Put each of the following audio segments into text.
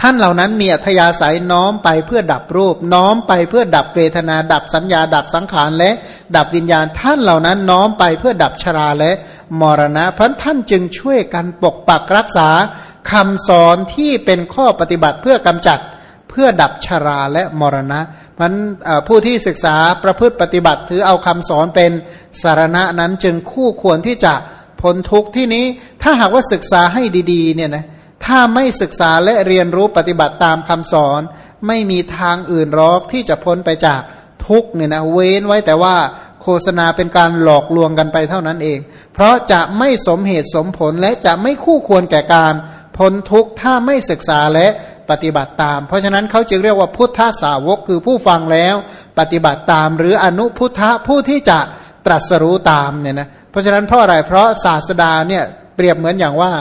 ท่านเหล่านั้นมีอัธยาศัยน้อมไปเพื่อดับรูป น้อมไปเพื่อดับเวทนา ดับสัญญา ดับสังขารและ ดับวิญญาณท่านเหล่านั้นน้อมไปเพื่อดับชราและ มรณะเพราะท่านจึงช่วยกันปกปักรักษาคำสอนที่เป็นข้อปฏิบัติเพื่อกำจัดเพื่อดับชราและมรณะมันผู้ที่ศึกษาประพฤติปฏิบัติถือเอาคำสอนเป็นสารณะนั้นจึงคู่ควรที่จะพ้นทุกข์ที่นี้ถ้าหากว่าศึกษาให้ดีๆเนี่ยนะ ถ้าไม่ศึกษาและเรียนรู้ปฏิบัติตามคำสอน ไม่มีทางอื่นรอกที่จะพ้นไปจากทุกเนี่ยนะเว้นไว้แต่ว่าโฆษณาเป็นการหลอกลวงกันไปเท่านั้นเอง เพราะจะไม่สมเหตุสมผลและจะไม่คู่ควรแก่การพ้นทุกข์ถ้าไม่ศึกษาและปฏิบัติตาม เพราะฉะนั้นเขาจึงเรียกว่าพุทธสาวกคือผู้ฟังแล้ว ปฏิบัติตาม หรืออนุพุทธะผู้ที่จะตรัสรู้ตามเนี่ยนะเพราะฉะนั้นเพราะอะไรเพราะศาสดาเนี่ย เปรียบเหมือนอย่างว่า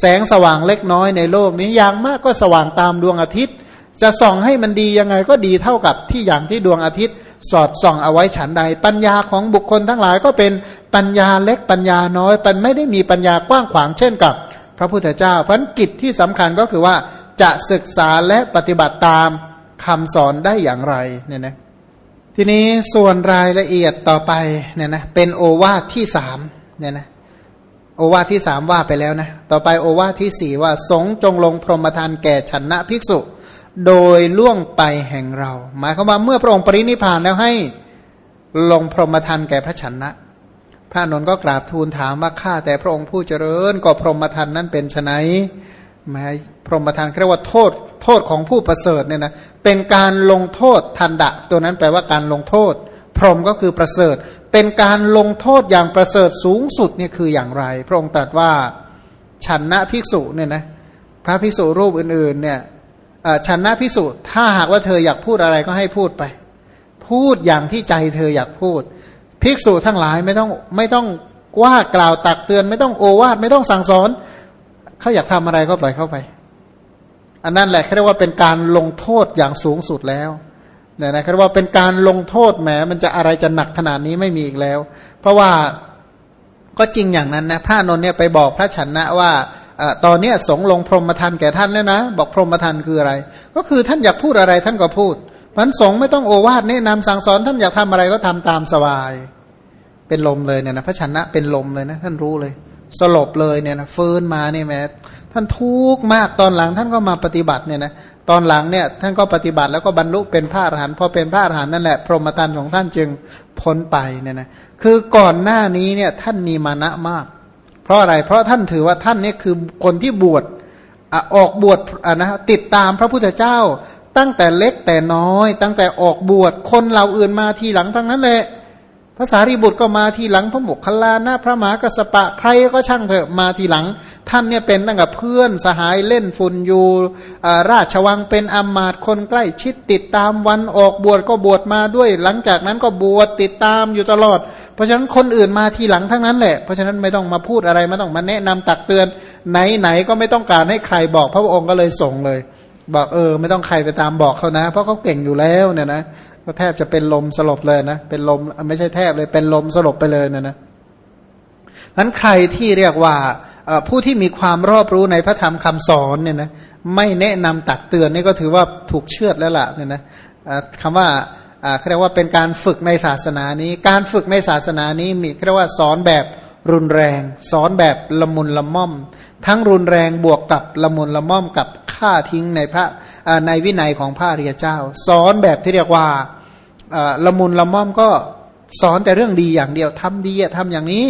แสงสว่างเล็กน้อยในโลกนี้อย่างมากก็สว่างตามดวงอาทิตย์ จะส่องให้มันดียังไงก็ดีเท่ากับที่อย่างที่ดวงอาทิตย์ สอดส่องเอาไว้ฉันใด ปัญญาของบุคคลทั้งหลายก็เป็นปัญญาเล็กปัญญาน้อยปันไม่ได้มีปัญญากว้างขวางเช่นกับ พระพุทธเจ้าเพราะกิจที่สำคัญก็คือว่าจะศึกษาและปฏิบัติตามคำสอนได้อย่างไรเนี่ยนะทีนี้ส่วนรายละเอียดต่อไปเนี่ยนะเป็นโอวาทที่สามเนี่ยนะ โอวาทที่สามว่าไปแล้วนะ ต่อไปโอวาทที่สี่ว่า สงจงลงพรหมทานแก่ชนะภิกษุ โดยล่วงไปแห่งเรา หมายความว่าเมื่อพระองค์ปรินิพานแล้วให้ลงพรหมทานแก่พระชนะ พระนนท์ก็กราบทูลถามว่าข้าแต่พระองค์ผู้เจริญก็พรหมทันนั้นเป็นไนแม้พรหมทันเรียกว่าโทษโทษของผู้ประเสริฐเนี่ยนะเป็นการลงโทษทันดะ ตัวนั้นแปลว่าการลงโทษ พรหมก็คือประเสริฐ เป็นการลงโทษอย่างประเสริฐสูงสุดเนี่ยคืออย่างไร พระองค์ตรัสว่าฉันนะภิกษุเนี่ยนะพระภิกษุรูปอื่นๆเนี่ยฉันนะภิกษุถ้าหากว่าเธออยากพูดอะไรก็ให้พูดไป พูดอย่างที่ใจเธออยากพูด ภิกษุทั้งหลายไม่ต้องไม่ต้องว่ากล่าวตักเตือนไม่ต้องโอวาทไม่ต้องสั่งสอนเขาอยากทำอะไรก็ปล่อยเข้าไป อันนั้นแหละเรียกว่าเป็นการลงโทษอย่างสูงสุดแล้ว เนี่ยนะเรียกว่าเป็นการลงโทษแหมมันจะอะไรจะหนักขนาดนี้ไม่มีอีกแล้ว เพราะว่าก็จริงอย่างนั้นนะพระนนท์เนี่ยไปบอกพระชนะว่าตอนนี้สงลงพรหมทันแก่ท่านแล้วนะ บอกพรหมทันคืออะไร ก็คือท่านอยากพูดอะไรท่านก็พูดมันสงไม่ต้องโอวาทแนะนำสั่งสอนท่านอยากทำอะไรก็ทำตามสบาย เป็นลมเลยเนี่ยนะพระชนะเป็นลมเลยนะท่านรู้เลย สลบเลยเนี่ยนะฟื้นมาเนี่ยแม้ท่านทุกข์มากตอนหลังท่านก็มาปฏิบัติเนี่ยนะ ตอนหลังเนี่ยท่านก็ปฏิบัติแล้วก็บรรลุเป็นพระอรหันต์พอเป็นพระอรหันต์นั่นแหละพรหมทันของท่านจึงพ้นไปเนี่ยนะคือก่อนหน้านี้เนี่ยท่านมีมานะมาก เพราะอะไรเพราะท่านถือว่าท่านเนี่ยคือคนที่บวชออกบวชนะติดตามพระพุทธเจ้า ตั้งแต่เล็กแต่น้อย ตั้งแต่ออกบวชคนเราอื่นมาทีหลังทั้งนั้นแหละ ภาษารีบุตรก็มาทีหลังพระมุคลานาพระมหากสปะใครก็ช่างเถอะมาทีหลัง ท่านเนี่ยเป็นตั้งแต่เพื่อนสหายเล่นฝุ่นอยู่ราชวังเป็นอมาตคนใกล้ชิดติดตามวันออกบวชก็บวชมาด้วย หลังจากนั้นก็บวชติดตามอยู่ตลอด เพราะฉะนั้นคนอื่นมาทีหลังทั้งนั้นแหละเพราะฉะนั้นไม่ต้องมาพูดอะไรไม่ต้องมาแนะนำตักเตือน ไหนไหนก็ไม่ต้องการให้ใครบอกพระองค์ก็เลยส่งเลย บอกเออ ไม่ต้องใครไปตามบอกเขานะ เพราะเขาเก่งอยู่แล้วเนี่ยนะ ก็แทบจะเป็นลมสลบเลยนะเป็นลมไม่ใช่แทบเลยเป็นลมสลบไปเลยนะนะนั้นใครที่เรียกว่าผู้ที่มีความรอบรู้ในพระธรรมคำสอนเนี่ยนะไม่แนะนำตักเตือนนี่ก็ถือว่าถูกเชื่อดแล้วล่ะเนี่ยนะคำว่าเรียกว่าเป็นการฝึกในศาสนานี้ การฝึกในศาสนานี้มีเรียกว่าสอนแบบรุนแรง สอนแบบละมุนละม่อม ทั้งรุนแรงบวกกับละมุนละม่อมกับฆ่าทิ้งในพระ ในวินัยของพระเรียเจ้า สอนแบบที่เรียกว่าละมุนละม่อมก็สอนแต่เรื่องดีอย่างเดียวทำดีทำอย่างนี้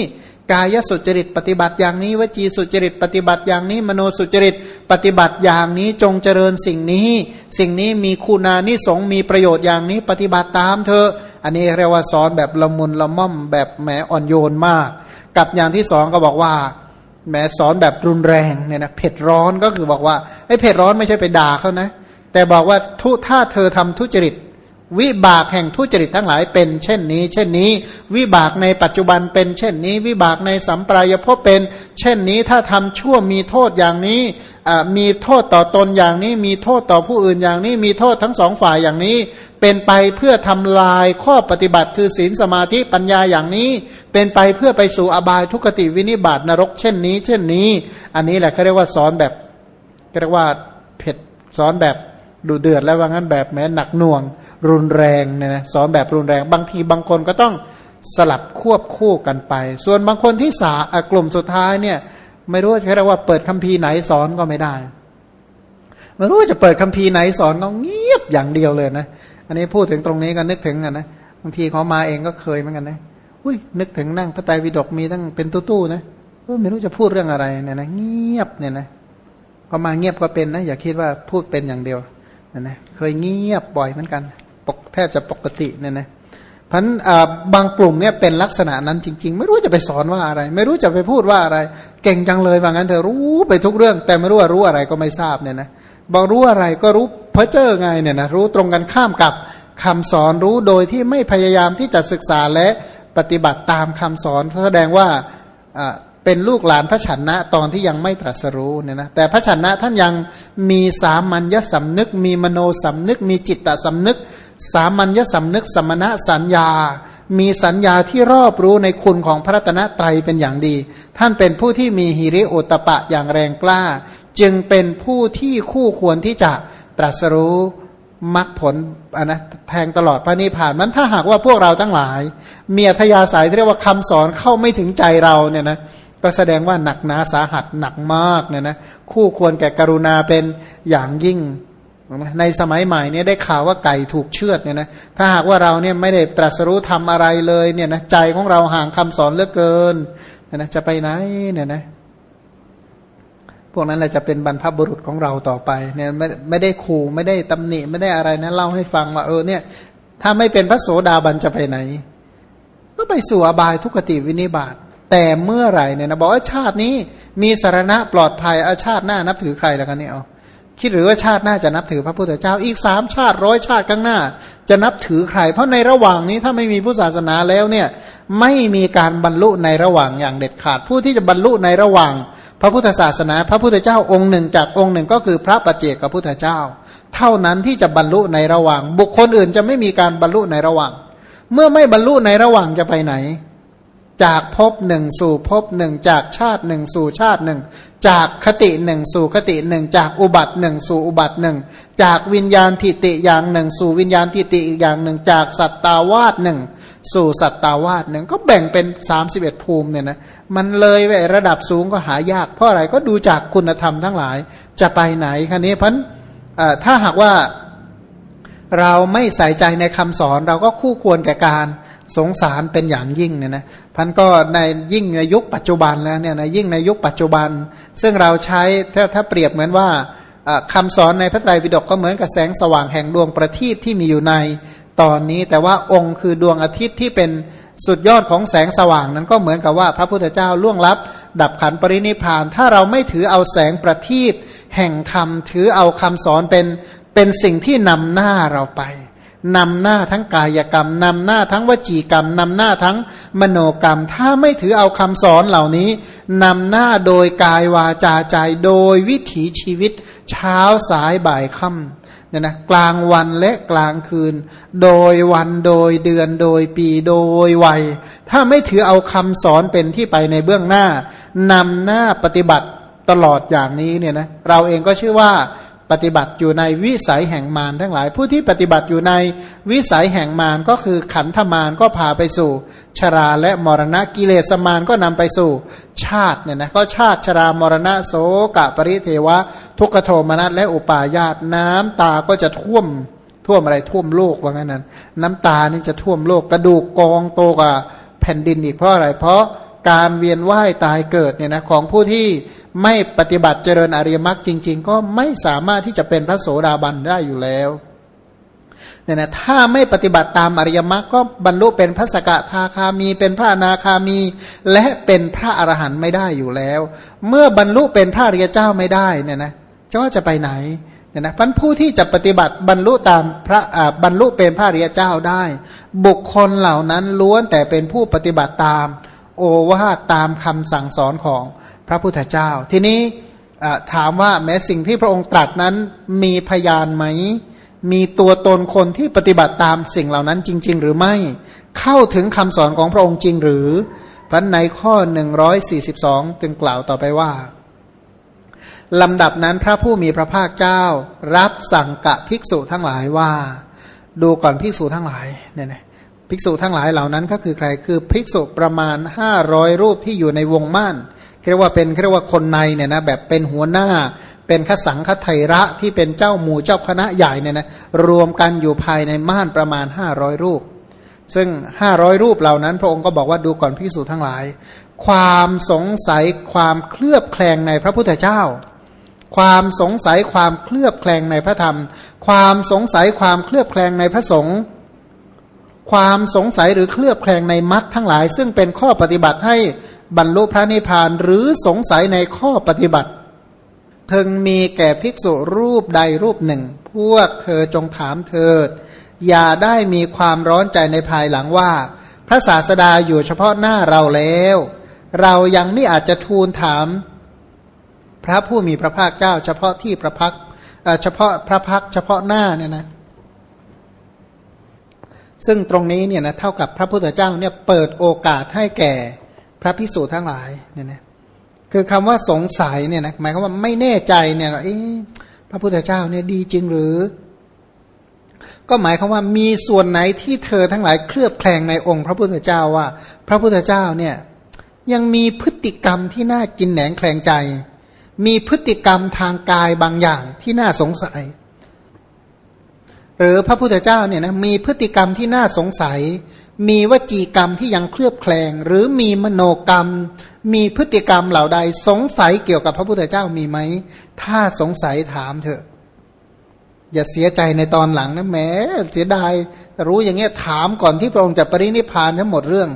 กายสุจริตปฏิบัติอย่างนี้วจีสุจริตปฏิบัติอย่างนี้ มโนสุจริตปฏิบัติอย่างนี้จงเจริญสิ่งนี้ สิ่งนี้มีคุณานิสงมีประโยชน์อย่างนี้ปฏิบัติตามเธอ อันนี้เรียกว่าสอนแบบละมุนละม่อมแบบแหมอ่อนโยนมาก กับอย่างที่สองก็บอกว่าแม้สอนแบบรุนแรงเนี่ยนะเผ็ดร้อนก็คือบอกว่าไอ้เผ็ดร้อนไม่ใช่ไปด่าเขานะ แต่บอกว่าทุถ้าเธอทำทุจริต วิบากแห่งทุจริตทั้งหลายเป็น เช่นนี้ เช่นนี้ วิบากในปัจจุบันเป็น เช่นนี้ วิบากในสัมปรายภพเป็น เช่นนี้ถ้าทำชั่วมีโทษอย่างนี้มีโทษต่อตนอย่างนี้ มีโทษต่อผู้อื่นอย่างนี้ มีโทษทั้งสองฝ่ายอย่างนี้ เป็นไปเพื่อทำลายข้อปฏิบัติคือศีลสมาธิปัญญาอย่างนี้ เป็นไปเพื่อไปสู่อบายทุกติวินิบาตนรก เช่นนี้ เช่นนี้ อันนี้แหละเขาเรียกว่าสอนแบบเรียกว่าเผ็ดสอนแบบ ดูเดือดแล้วว่างั้นแบบแม้หนักหน่วง รุนแรงเนี่ยนะสอนแบบรุนแรง บางทีบางคนก็ต้องสลับควบคู่กันไป ส่วนบางคนที่สากลุ่มสุดท้ายเนี่ยไม่รู้จะเรียกว่าเปิดคัมภีร์ไหนสอนก็ไม่ได้ ไม่รู้จะเปิดคัมภีร์ไหนสอนก็เงียบอย่างเดียวเลยนะ อันนี้พูดถึงตรงนี้ก็นึกถึงกันนะบางทีเขามาเองก็เคยเหมือนกันนะอุ้ยนึกถึงนั่งพระไตรปิฎกมีตั้งเป็นตู้ๆนะไม่รู้จะพูดเรื่องอะไรเนี่ยนะเงียบเนี่ยนะพอมาเงียบก็เป็นนะอย่าคิดว่าพูดเป็นอย่างเดียว นะนะเคยเงียบบ่อยเหมือนกันปกแทบจะปกติเนี่ยนะพันบางกลุ่มเนี่ยเป็นลักษณะนั้นจริง ๆ ไม่รู้จะไปสอนว่าอะไร ไม่รู้จะไปพูดว่าอะไร เก่งจังเลยว่างั้นเธอรู้ไปทุกเรื่อง แต่ไม่รู้ว่ารู้อะไรก็ไม่ทราบเนี่ยนะบอกรู้อะไรก็รู้เพอเจอไงเนี่ยนะรู้ตรงกันข้ามกับคำสอนรู้โดยที่ไม่พยายามที่จะศึกษาและปฏิบัติตามคำสอนแสดงว่า เป็นลูกหลานพระชนะตอนที่ยังไม่ตรัสรู้เนี่ยนะแต่พระชนะท่านยังมีสามัญญสำนึก มีมโนสำนึก มีจิตตสำนึก สามัญญสำนึกสมณะสัญญา มีสัญญาที่รอบรู้ในคุณของพระตนะไตรเป็นอย่างดี ท่านเป็นผู้ที่มีหิริโอตปะอย่างแรงกล้า จึงเป็นผู้ที่คู่ควรที่จะตรัสรู้มรรคผลอนนะแทงตลอดพระนิพพานมันถ้าหากว่าพวกเราทั้งหลาย มีอัธยาศัยที่เรียกว่าคำสอนเข้าไม่ถึงใจเราเนี่ยนะ ก็แสดงว่าหนักหนาสาหัสหนักมากเนี่ยนะคู่ควรแก่กรุณาเป็นอย่างยิ่ง ในสมัยใหม่เนี่ยได้ข่าวว่าไก่ถูกเชือดเนี่ยนะถ้าหากว่าเราเนี่ยไม่ได้ตรัสรู้ทำอะไรเลยเนี่ยนะใจของเราห่างคำสอนเหลือเกินนะจะไปไหนเนี่ยนะพวกนั้นแหละจะเป็นบรรพบุรุษของเราต่อไปเนี่ยไม่ไม่ได้ขู่ไม่ได้ตำหนิไม่ได้อะไรนะเล่าให้ฟังว่าเออเนี่ย ถ้าไม่เป็นพระโสดาบันจะไปไหน ก็ไปสู่อบายทุกติวินิบาต แต่เมื่อไหร่เนี่ยนะบอกว่าชาตินี้มีสารณะปลอดภัยอาชาติหน้านับถือใครแล้วกันเนี่ยเอาคิดหรือว่าชาติหน้าจะนับถือพระพุทธเจ้าอีกสามชาติร้อยชาติข้างหน้า จะนับถือใคร เพราะในระหว่างนี้ถ้าไม่มีผู้ศาสนาแล้วเนี่ยไม่มีการบรรลุในระหว่างอย่างเด็ดขาด ผู้ที่จะบรรลุในระหว่าง พระพุทธศาสนา พระพุทธเจ้าองค์หนึ่งจากองค์หนึ่งก็คือพระปัจเจกพระพุทธเจ้า เท่านั้นที่จะบรรลุในระหว่าง บุคคลอื่นจะไม่มีการบรรลุในระหว่าง เมื่อไม่บรรลุในระหว่างจะไปไหน จากภพหนึ่งสู่ภพหนึ่งจากชาติหนึ่งสู่ชาติหนึ่งจากคติหนึ่งสู่คติหนึ่งจากอุบัติหนึ่งสู่อุบัติหนึ่งจากวิญญาณทิติอย่างหนึ่ง สู่วิญญาณทิติอีกอย่างหนึ่ง จากสัตตาวาสหนึ่ง สู่สัตตาวาสหนึ่งก็แบ่งเป็นสามสิบเอ็ดภูมิเนี่ยนะมันเลยไประดับสูงก็หายาก เพราะอะไรก็ดูจากคุณธรรมทั้งหลายจะไปไหนคันนี้พันถ้าหากว่าเราไม่ใส่ใจในคำสอนเราก็คู่ควรแก่การ สงสารเป็นอย่างยิ่งเนี่ยนะพันก็ในยิ่งในยุคปัจจุบันแล้วเนี่ยนะยิ่งในยุคปัจจุบัน ซึ่งเราใช้ถ้าถ้าเปรียบเหมือนว่าคำสอนในพระไตรปิฎกก็เหมือนกับแสงสว่างแห่งดวงประทีปที่มีอยู่ในตอนนี้ แต่ว่าองค์คือดวงอาทิตย์ที่เป็นสุดยอดของแสงสว่างนั้นก็เหมือนกับว่าพระพุทธเจ้าล่วงลับ ดับขันปรินิพาน ถ้าเราไม่ถือเอาแสงประทีปแห่งคำถือเอาคำสอนเป็นเป็นสิ่งที่นำหน้าเราไป นำหน้าทั้งกายกรรมนำหน้าทั้งวจีกรรมนำหน้าทั้งมโนกรรม ถ้าไม่ถือเอาคำสอนเหล่านี้นำหน้าโดยกายวาจาใจโดยวิถีชีวิต เช้าสายบ่ายค่ำเนี่ยนะกลางวันและกลางคืน โดยวันโดยเดือนโดยปีโดยวัย ถ้าไม่ถือเอาคำสอนเป็นที่ไปในเบื้องหน้านำหน้าปฏิบัติตลอดอย่างนี้เนี่ยนะเราเองก็ชื่อว่า ปฏิบัติอยู่ในวิสัยแห่งมารทั้งหลาย ผู้ที่ปฏิบัติอยู่ในวิสัยแห่งมารก็คือขันธมารก็พาไปสู่ ชราและมรณะกิเลสมารก็นำไปสู่ชาติเนี่ยนะก็ชาติชรามรณะโสกะปริเทวะ ทุกขโทมนัสและอุปาญาตน้ำตาก็จะท่วมท่วมอะไรท่วมโลกว่างั้นนั้น น้ำตานี่จะท่วมโลกกระดูกกองโตกว่าแผ่นดินอีกเพราะอะไรเพราะ การเวียนว่ายตายเกิดเนี่ยนะของผู้ที่ไม่ปฏิบัติเจริญอริยมรรคจริง ๆ ก็ไม่สามารถที่จะเป็นพระโสดาบันได้อยู่แล้วเนี่ยนะถ้าไม่ปฏิบัติตามอริยมรรคก็บรรลุเป็นพระสกทาคามี เป็นพระนาคามี และเป็นพระอรหันต์ไม่ได้อยู่แล้ว เมื่อบรรลุเป็นพระอริยเจ้าไม่ได้เนี่ยนะจะว่าจะไปไหนเนี่ยนะพันผู้ที่จะปฏิบัติบรรลุตามพระบรรลุเป็นพระอริยเจ้าได้ บุคคลเหล่านั้นล้วนแต่เป็นผู้ปฏิบัติตาม โอวาทตามคำสั่งสอนของพระพุทธเจ้า ทีนี้ถามว่าแม้สิ่งที่พระองค์ตรัสนั้นมีพยานไหม มีตัวตนคนที่ปฏิบัติตามสิ่งเหล่านั้นจริง ๆ หรือไม่ เข้าถึงคำสอนของพระองค์จริงหรือพันในข้อ 142 จึงกล่าวต่อไปว่าลำดับนั้นพระผู้มีพระภาคเจ้า รับสั่งกับภิกษุทั้งหลายว่า ดูก่อนภิกษุทั้งหลายเนี่ยนะ ภิกษุทั้งหลายเหล่านั้นก็คือใครคือภิกษุประมาณห้าร้อยรูปที่อยู่ในวงม่านเรียกว่าเป็นเรียกว่าคนในเนี่ยนะแบบเป็นหัวหน้า เป็นขสังคไทระที่เป็นเจ้าหมู่เจ้าคณะใหญ่เนี่ยนะรวมกันอยู่ภายในม่านประมาณห้าร้อยรูป ซึ่งห้าร้อยรูปเหล่านั้น พระองค์ก็บอกว่าดูก่อนภิกษุทั้งหลาย ความสงสัยความเคลือบแคลงในพระพุทธเจ้า ความสงสัยความเคลือบแคลงในพระธรรม ความสงสัยความเคลือบแคลงในพระสงฆ์ ความสงสัยหรือเคลือบแคลงในมรรคทั้งหลาย ซึ่งเป็นข้อปฏิบัติให้บรรลุพระนิพพานหรือสงสัยในข้อปฏิบัติเพิ่งมีแก่ภิกษุรูปใดรูปหนึ่ง พวกเธอจงถามเถิด อย่าได้มีความร้อนใจในภายหลังว่า พระศาสดาอยู่เฉพาะหน้าเราแล้ว เรายังไม่อาจจะทูลถาม พระผู้มีพระภาคเจ้า เฉพาะที่พระพักเฉพาะพระพักเฉพาะหน้าเนี่ยนะ ซึ่งตรงนี้เนี่ยนะเท่ากับพระพุทธเจ้าเนี่ยเปิดโอกาสให้แก่พระพิสูจน์ทั้งหลายเนี่ยนะคือคำว่าสงสัยเนี่ยนะหมายความว่าไม่แน่ใจเนี่ยเอ๊ะพระพุทธเจ้าเนี่ยดีจริงหรือ ก็หมายความว่ามีส่วนไหนที่เธอทั้งหลายเคลือบแคลงในองค์พระพุทธเจ้าว่า พระพุทธเจ้าเนี่ยยังมีพฤติกรรมที่น่ากินแหนงแคลงใจ มีพฤติกรรมทางกายบางอย่างที่น่าสงสัย หรือพระพุทธเจ้าเนี่ยนะมีพฤติกรรมที่น่าสงสัย มีวจีกรรมที่ยังเคลือบแคลง หรือมีมโนกรรม มีพฤติกรรมเหล่าใดสงสัยเกี่ยวกับพระพุทธเจ้ามีไหม ถ้าสงสัยถามเถอะ อย่าเสียใจในตอนหลังนะแม้เสียดายรู้อย่างเงี้ยถามก่อนที่พระองค์จะปรินิพานทั้งหมดเรื่อง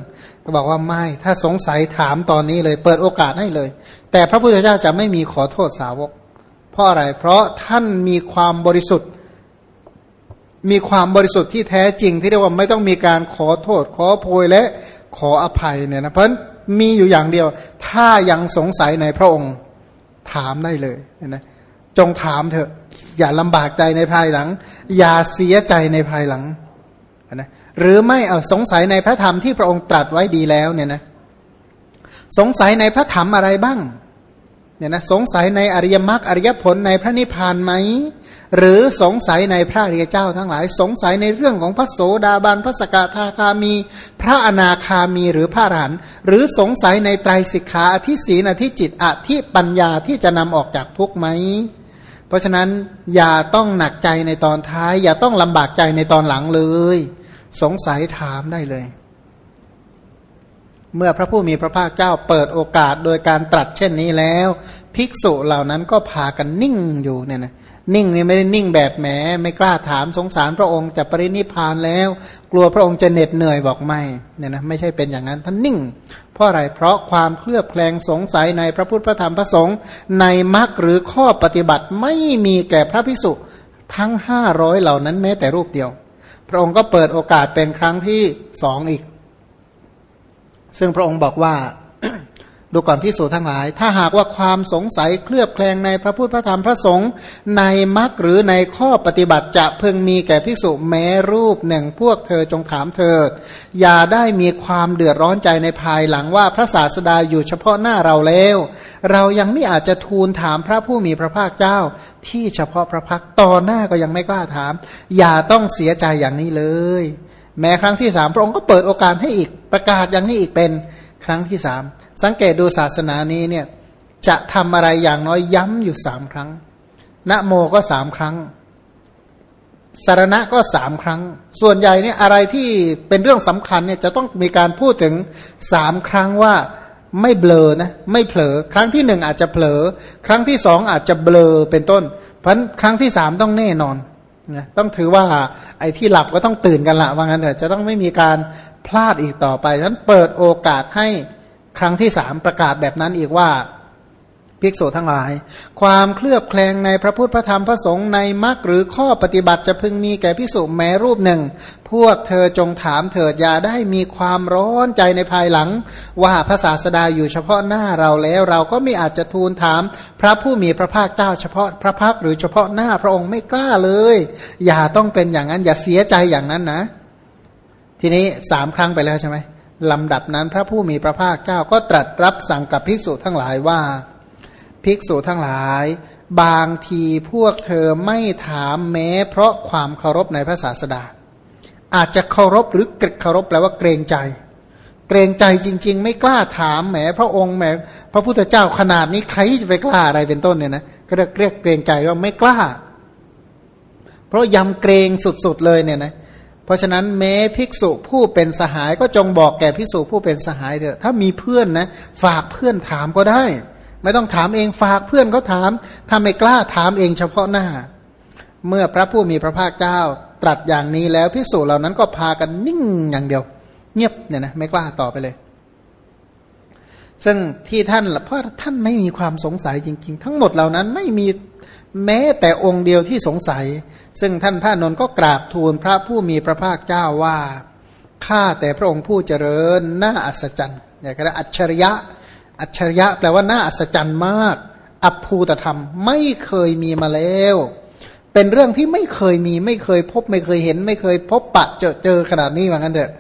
ก็บอกว่าไม่ถ้าสงสัยถามตอนนี้เลย เปิดโอกาสให้เลย แต่พระพุทธเจ้าจะไม่มีขอโทษสาวก เพราะอะไร เพราะท่านมีความบริสุทธิ์ มีความบริสุทธิ์ที่แท้จริง ที่เรียกว่าไม่ต้องมีการขอโทษ ขอโพยและขออภัยเนี่ยนะเพราะมีอยู่อย่างเดียว ถ้ายังสงสัยในพระองค์ถามได้เลยนะจงถามเถอะ อย่าลำบากใจในภายหลัง อย่าเสียใจในภายหลังนะหรือไม่เอาสงสัยในพระธรรมที่พระองค์ตรัสไว้ดีแล้วเนี่ยนะสงสัยในพระธรรมอะไรบ้างเนี่ยนะสงสัยในอริยมรรคอริยผลในพระนิพพานไหม หรือสงสัยในพระเรียเจ้าทั้งหลาย สงสัยในเรื่องของพระโสดาบันพระสกทาคามี พระอนาคามีหรือพระอรหันต์หรือสงสัยในไตรสิกขาอธิศีนอธิจิตอธิปัญญาที่จะนำออกจากทุกข์ไหมเพราะฉะนั้นอย่าต้องหนักใจในตอนท้าย อย่าต้องลำบากใจในตอนหลังเลย สงสัยถามได้เลย เมื่อพระผู้มีพระภาคเจ้าเปิดโอกาสโดยการตรัสเช่นนี้แล้ว ภิกษุเหล่านั้นก็พากันนิ่งอยู่เนี่ยนะ นิ่งนี่ไม่ได้นิ่งแบบแหมไม่กล้าถามสงสารพระองค์จะปรินิพานแล้ว กลัวพระองค์จะเหน็ดเหนื่อยบอกไม่เนี่ยนะไม่ใช่เป็นอย่างนั้นท่านนิ่ง เพราะอะไรเพราะความเคลือบแคลงสงสัยในพระพุทธพระธรรมพระสงฆ์ในมรรคหรือข้อปฏิบัติไม่มีแก่พระภิกษุทั้งห้าร้อยเหล่านั้นแม้แต่รูปเดียว พระองค์ก็เปิดโอกาสเป็นครั้งที่สองอีก ซึ่งพระองค์บอกว่า ดูก่อนพิสูจนทั้งหลาย ถ้าหากว่าความสงสัยเคลือบแคลงในพระพุทธพระธรรมพระสงฆ์ในมรรคหรือในข้อปฏิบัติจะเพิ่งมีแก่ภิกษุแม้รูปหนึ่งพวกเธอจงถามเถิดอย่าได้มีความเดือดร้อนใจในภายหลังว่าพระศาสดาอยู่เฉพาะหน้าเราแล้ว เรายังไม่อาจจะทูลถามพระผู้มีพระภาคเจ้า ที่เฉพาะพระพักต่อหน้าก็ยังไม่กล้าถาม อย่าต้องเสียใจอย่างนี้เลย แม้ครั้งที่สามพระองค์ก็เปิดโอกาสให้อีกประกาศอย่างนี้อีกเป็นครั้งที่สาม สังเกตดูศาสนานี้เนี่ยจะทำอะไรอย่างน้อยย้ำอยู่สามครั้งนะโมก็สามครั้งสารณะก็สามครั้ง ส่วนใหญ่เนี่ยอะไรที่เป็นเรื่องสำคัญเนี่ยจะต้องมีการพูดถึงสามครั้งว่าไม่เบลอนะไม่เผลอครั้งที่หนึ่งอาจจะเผลอ ครั้งที่สองอาจจะเบลอเป็นต้น เพราะครั้งที่สามต้องแน่นอนนะต้องถือว่าไอ้ที่หลับก็ต้องตื่นกันละว่างั้นเถอะจะต้องไม่มีการพลาดอีกต่อไปฉะนั้นเปิดโอกาสให้ ครั้งที่สามประกาศแบบนั้นอีกว่าภิกษุทั้งหลาย ความเคลือบแคลงในพระพุทธพระธรรมพระสงฆ์ในมรรคหรือข้อปฏิบัติจะพึงมีแก่ภิกษุแม้รูปหนึ่ง พวกเธอจงถามเถิดอย่าได้มีความร้อนใจในภายหลัง ว่าพระศาสดาอยู่เฉพาะหน้าเราแล้วเราก็ไม่อาจจะทูลถาม พระผู้มีพระภาคเจ้าเฉพาะพระพักหรือเฉพาะหน้าพระองค์ไม่กล้าเลย อย่าต้องเป็นอย่างนั้นอย่าเสียใจอย่างนั้นนะ ทีนี้สามครั้งไปแล้วใช่ไหม ลำดับนั้นพระผู้มีพระภาคเจ้าก็ตรัสรับสั่งกับภิกษุทั้งหลายว่า ภิกษุทั้งหลาย บางทีพวกเธอไม่ถามแม้ เพราะความเคารพในพระศาสดา อาจจะเคารพหรือเกเคารพแปลว่าเกรงใจ เกรงใจจริง ๆ ไม่กล้าถามแหม พระองค์แหม พระพุทธเจ้าขนาดนี้ใครจะไปกล้าอะไรเป็นต้นเนี่ยนะก็เรียกเกรงใจว่าไม่กล้า เพราะยำเกรงสุดๆเลยเนี่ยนะเพราะฉะนั้นแม้ภิกษุผู้เป็นสหายก็จงบอกแก่ภิกษุผู้เป็นสหายเถอะถ้ามีเพื่อนนะ ฝากเพื่อนถามก็ได้ ไม่ต้องถามเองฝากเพื่อนเขาถามถ้าไม่กล้าถามเองเฉพาะหน้า เมื่อพระผู้มีพระภาคเจ้าตรัสอย่างนี้แล้วภิกษุเหล่านั้นก็พากันนิ่งอย่างเดียว เงียบเนี่ยนะไม่กล้าต่อไปเลย ซึ่งที่ท่านเพราะท่านไม่มีความสงสัยจริง ๆ ทั้งหมดเหล่านั้นไม่มีแม้แต่องค์เดียวที่สงสัย ซึ่งท่านพระนนท์ก็กราบทูลพระผู้มีพระภาคเจ้าว่าข้าแต่พระองค์ผู้เจริญน่าอัศจรรย์เนี่ยก็อัจฉริยะ อัจฉริยะแปลว่าน่าอัศจรรย์มาก อัภูตธรรมไม่เคยมีมาแล้ว เป็นเรื่องที่ไม่เคยมีไม่เคยพบ ไม่เคยเห็น ไม่เคยพบปะเจอเจอขนาดนี้ว่างั้นเถอะ